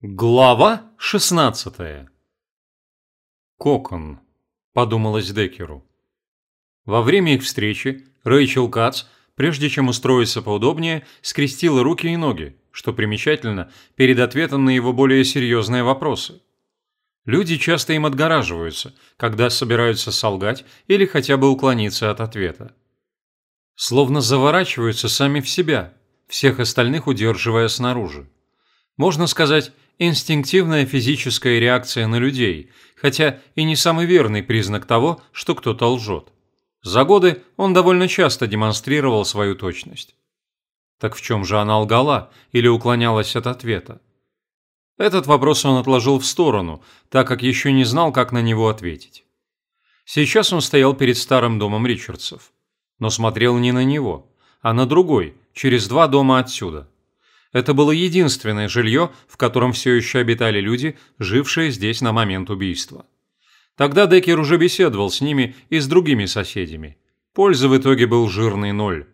Глава 16 «Кокон», – подумалось Деккеру. Во время их встречи Рэйчел Кац, прежде чем устроиться поудобнее, скрестила руки и ноги, что примечательно, перед ответом на его более серьезные вопросы. Люди часто им отгораживаются, когда собираются солгать или хотя бы уклониться от ответа. Словно заворачиваются сами в себя, всех остальных удерживая снаружи. Можно сказать, инстинктивная физическая реакция на людей, хотя и не самый верный признак того, что кто-то лжет. За годы он довольно часто демонстрировал свою точность. Так в чем же она лгала или уклонялась от ответа? Этот вопрос он отложил в сторону, так как еще не знал, как на него ответить. Сейчас он стоял перед старым домом Ричардсов, но смотрел не на него, а на другой, через два дома отсюда – это было единственное жилье, в котором все еще обитали люди, жившие здесь на момент убийства. Тогда Деккер уже беседовал с ними и с другими соседями. Пользы в итоге был жирный ноль.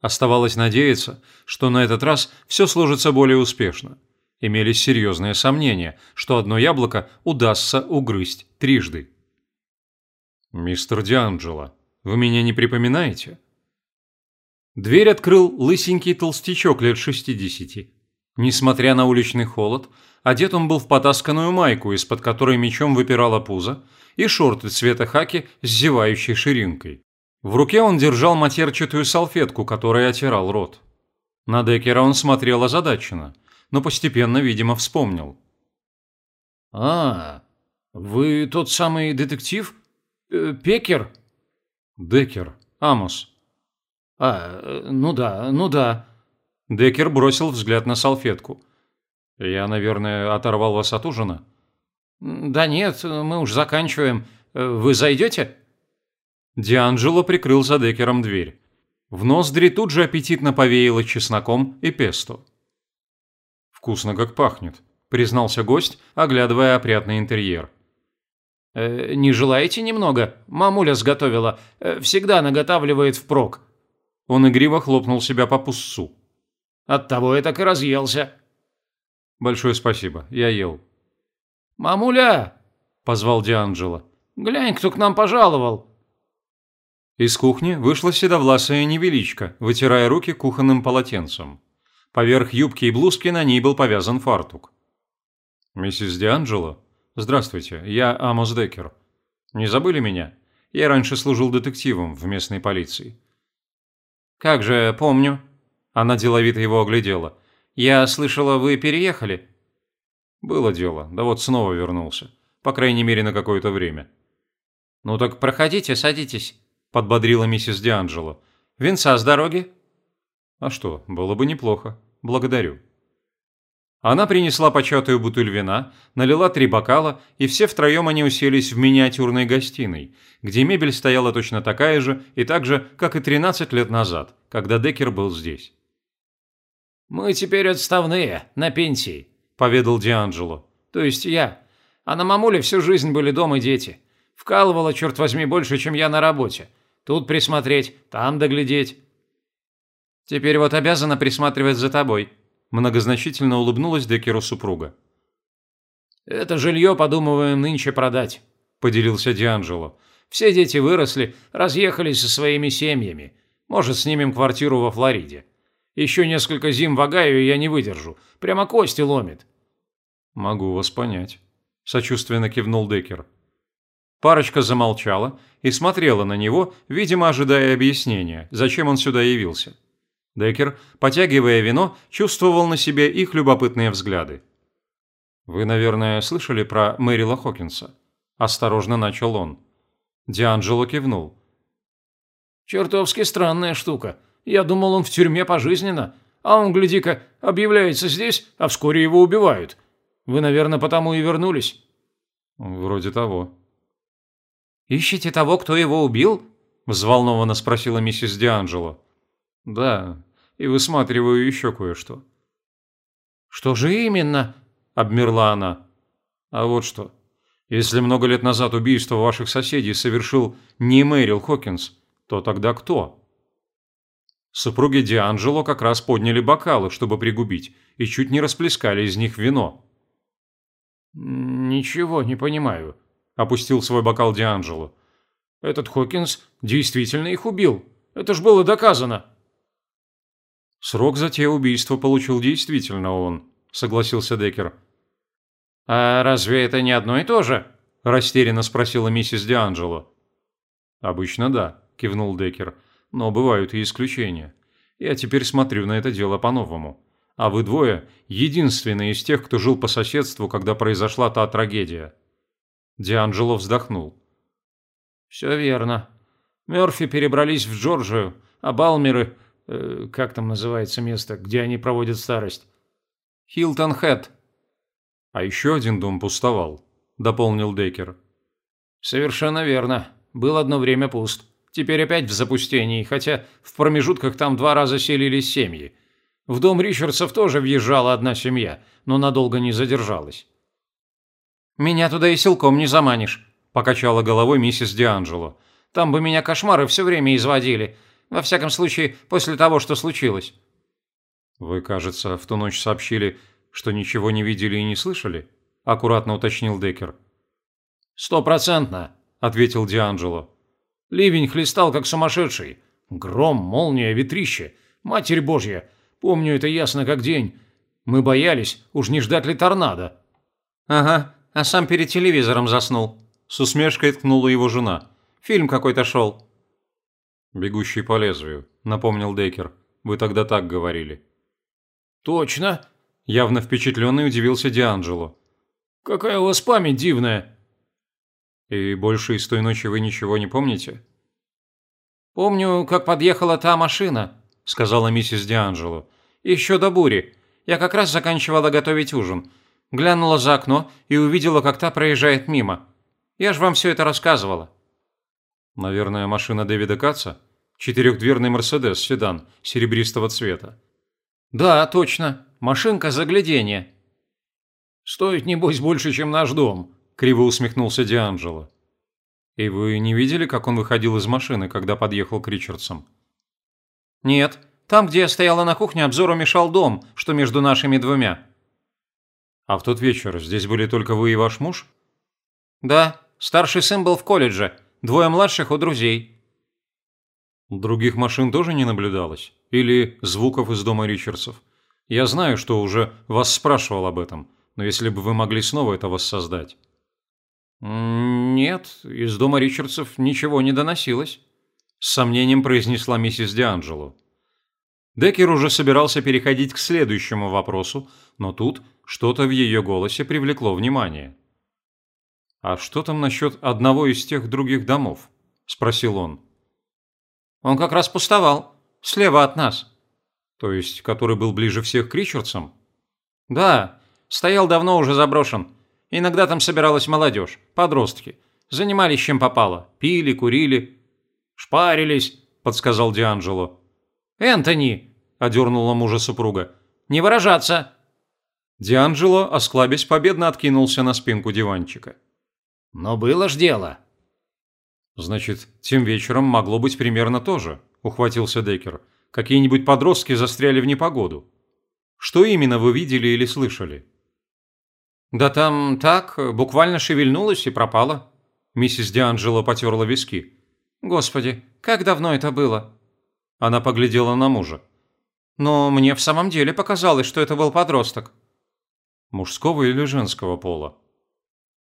Оставалось надеяться, что на этот раз все сложится более успешно. Имелись серьезные сомнения, что одно яблоко удастся угрызть трижды. «Мистер Дианджело, вы меня не припоминаете?» Дверь открыл лысенький толстячок лет 60. Несмотря на уличный холод, одет он был в потасканную майку, из-под которой мечом выпирала пузо, и шорты цвета хаки с зевающей ширинкой. В руке он держал матерчатую салфетку, которой отирал рот. На Деккера он смотрел озадаченно, но постепенно, видимо, вспомнил. «А, вы тот самый детектив? Э, Пекер?» «Деккер, Амос», «А, ну да, ну да». Деккер бросил взгляд на салфетку. «Я, наверное, оторвал вас от ужина?» «Да нет, мы уж заканчиваем. Вы зайдете?» Дианджело прикрыл за Деккером дверь. В ноздри тут же аппетитно повеяло чесноком и песто. «Вкусно как пахнет», – признался гость, оглядывая опрятный интерьер. «Э, «Не желаете немного? Мамуля сготовила. Э, всегда наготавливает впрок». Он игриво хлопнул себя по пуссу. «Оттого я так и разъелся». «Большое спасибо, я ел». «Мамуля!» – позвал Дианджело. «Глянь, кто к нам пожаловал!» Из кухни вышла седовласая невеличка, вытирая руки кухонным полотенцем. Поверх юбки и блузки на ней был повязан фартук. «Миссис Дианджело? Здравствуйте, я Амос Деккер. Не забыли меня? Я раньше служил детективом в местной полиции. «Как же, помню». Она деловито его оглядела. «Я слышала, вы переехали?» «Было дело, да вот снова вернулся. По крайней мере, на какое-то время». «Ну так проходите, садитесь», – подбодрила миссис Дианджело. «Винца с дороги?» «А что, было бы неплохо. Благодарю». Она принесла початую бутыль вина, налила три бокала, и все втроем они уселись в миниатюрной гостиной, где мебель стояла точно такая же и так же, как и 13 лет назад, когда Деккер был здесь. «Мы теперь отставные, на пенсии», – поведал Дианджело. «То есть я. А на мамуле всю жизнь были дома дети. Вкалывала, черт возьми, больше, чем я на работе. Тут присмотреть, там доглядеть». «Теперь вот обязана присматривать за тобой», Многозначительно улыбнулась Деккеру супруга. «Это жилье подумываем нынче продать», – поделился Дианджело. «Все дети выросли, разъехались со своими семьями. Может, снимем квартиру во Флориде. Еще несколько зим в Огайо я не выдержу. Прямо кости ломит». «Могу вас понять», – сочувственно кивнул Деккер. Парочка замолчала и смотрела на него, видимо, ожидая объяснения, зачем он сюда явился. Деккер, потягивая вино, чувствовал на себе их любопытные взгляды. «Вы, наверное, слышали про Мэрила Хокинса?» – осторожно начал он. Дианджело кивнул. «Чертовски странная штука. Я думал, он в тюрьме пожизненно, а он, гляди-ка, объявляется здесь, а вскоре его убивают. Вы, наверное, потому и вернулись?» «Вроде того». «Ищете того, кто его убил?» – взволнованно спросила миссис Дианджело. «Да, и высматриваю еще кое-что». «Что же именно?» – обмерла она. «А вот что. Если много лет назад убийство ваших соседей совершил не Мэрил Хокинс, то тогда кто?» Супруги Дианджело как раз подняли бокалы, чтобы пригубить, и чуть не расплескали из них вино. «Ничего не понимаю», – опустил свой бокал Дианджело. «Этот Хокинс действительно их убил. Это ж было доказано». «Срок за те убийства получил действительно он», – согласился Деккер. «А разве это не одно и то же?» – растерянно спросила миссис Дианджело. «Обычно да», – кивнул Деккер. «Но бывают и исключения. Я теперь смотрю на это дело по-новому. А вы двое – единственные из тех, кто жил по соседству, когда произошла та трагедия». Дианджело вздохнул. «Все верно. Мёрфи перебрались в Джорджию, а Балмеры Э, как там называется место, где они проводят старость? Хилтон Хэт. А еще один дом пустовал, дополнил Дейкер. Совершенно верно. Был одно время пуст. Теперь опять в запустении, хотя в промежутках там два раза селились семьи. В дом Ричардсов тоже въезжала одна семья, но надолго не задержалась. «Меня туда и силком не заманишь», – покачала головой миссис Дианджело. «Там бы меня кошмары все время изводили. Во всяком случае, после того, что случилось». «Вы, кажется, в ту ночь сообщили, что ничего не видели и не слышали?» – аккуратно уточнил Деккер. «Стопроцентно», – ответил Дианджело. «Ливень хлестал, как сумасшедший. Гром, молния, ветрище. Матерь Божья! Помню это ясно как день. Мы боялись, уж не ждать ли торнадо». «Ага, а сам перед телевизором заснул». С усмешкой ткнула его жена. «Фильм какой-то шел». «Бегущий по лезвию», — напомнил Дейкер. «Вы тогда так говорили». «Точно?» — явно впечатленный удивился Дианджело. «Какая у вас память дивная!» «И больше из той ночи вы ничего не помните?» «Помню, как подъехала та машина», — сказала миссис Дианджело. «Еще до бури. Я как раз заканчивала готовить ужин. Глянула за окно и увидела, как та проезжает мимо. Я же вам все это рассказывала». Наверное, машина Дэвида Катца? Четырехдверный Мерседес, седан, серебристого цвета. Да, точно. Машинка загляденья. Стоит, небось, больше, чем наш дом, криво усмехнулся Дианджело. И вы не видели, как он выходил из машины, когда подъехал к Ричардсам? Нет. Там, где я стояла на кухне, обзору мешал дом, что между нашими двумя. А в тот вечер здесь были только вы и ваш муж? Да. Старший сын был в колледже. Двое младших у друзей». «Других машин тоже не наблюдалось? Или звуков из дома Ричардсов? Я знаю, что уже вас спрашивал об этом, но если бы вы могли снова это воссоздать». «Нет, из дома Ричардсов ничего не доносилось», – с сомнением произнесла миссис Дианджело. Деккер уже собирался переходить к следующему вопросу, но тут что-то в ее голосе привлекло внимание. «А что там насчет одного из тех других домов?» – спросил он. «Он как раз пустовал. Слева от нас». «То есть, который был ближе всех к Ричардсам?» «Да. Стоял давно уже заброшен. Иногда там собиралась молодежь, подростки. Занимались чем попало. Пили, курили. Шпарились», – подсказал Дианджело. «Энтони!» – одернула мужа супруга. «Не выражаться!» Дианджело, осклабясь, победно откинулся на спинку диванчика. Но было ж дело. Значит, тем вечером могло быть примерно то же, ухватился Деккер. Какие-нибудь подростки застряли в непогоду. Что именно вы видели или слышали? Да там так, буквально шевельнулась и пропала. Миссис Дианджело потерла виски. Господи, как давно это было? Она поглядела на мужа. Но мне в самом деле показалось, что это был подросток. Мужского или женского пола?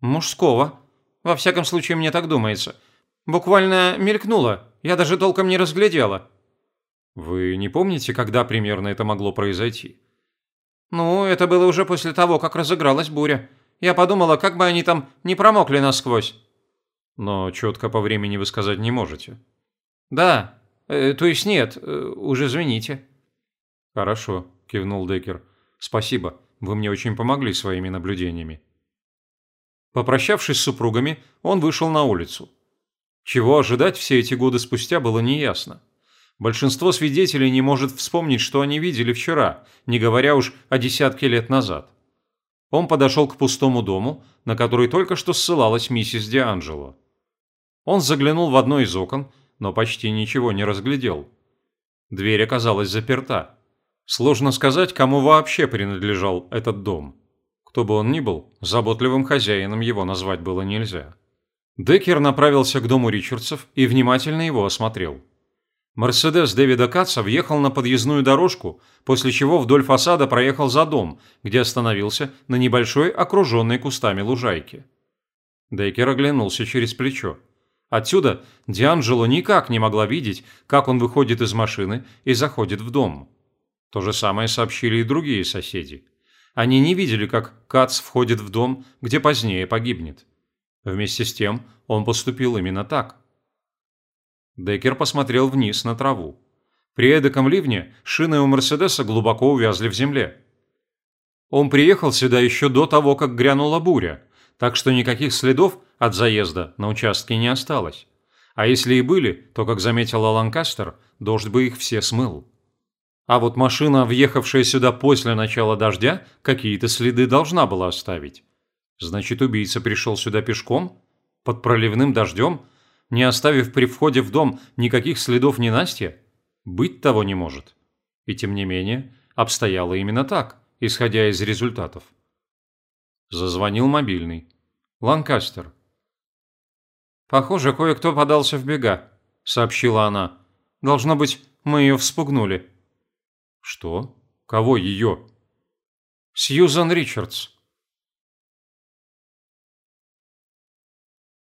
Мужского. Во всяком случае, мне так думается. Буквально мелькнуло. Я даже толком не разглядела. Вы не помните, когда примерно это могло произойти? Ну, это было уже после того, как разыгралась буря. Я подумала, как бы они там не промокли насквозь. Но четко по времени вы сказать не можете. Да. Э, то есть нет, э, уже извините. Хорошо, кивнул Деккер. Спасибо. Вы мне очень помогли своими наблюдениями. Попрощавшись с супругами, он вышел на улицу. Чего ожидать все эти годы спустя было неясно. Большинство свидетелей не может вспомнить, что они видели вчера, не говоря уж о десятке лет назад. Он подошел к пустому дому, на который только что ссылалась миссис Дианджело. Он заглянул в одно из окон, но почти ничего не разглядел. Дверь оказалась заперта. Сложно сказать, кому вообще принадлежал этот дом. Кто бы он ни был, заботливым хозяином его назвать было нельзя. Деккер направился к дому Ричардсов и внимательно его осмотрел. Мерседес Дэвида Катца въехал на подъездную дорожку, после чего вдоль фасада проехал за дом, где остановился на небольшой окруженной кустами лужайке. Деккер оглянулся через плечо. Отсюда Дианджело никак не могла видеть, как он выходит из машины и заходит в дом. То же самое сообщили и другие соседи. Они не видели, как Кац входит в дом, где позднее погибнет. Вместе с тем он поступил именно так. Деккер посмотрел вниз на траву. При эдаком ливне шины у Мерседеса глубоко увязли в земле. Он приехал сюда еще до того, как грянула буря, так что никаких следов от заезда на участке не осталось. А если и были, то, как заметила Ланкастер, дождь бы их все смыл. А вот машина, въехавшая сюда после начала дождя, какие-то следы должна была оставить. Значит, убийца пришел сюда пешком? Под проливным дождем? не оставив при входе в дом никаких следов ненастья? Быть того не может. И тем не менее, обстояло именно так, исходя из результатов. Зазвонил мобильный. Ланкастер. «Похоже, кое-кто подался в бега», — сообщила она. «Должно быть, мы ее вспугнули». «Что? Кого ее?» «Сьюзан Ричардс.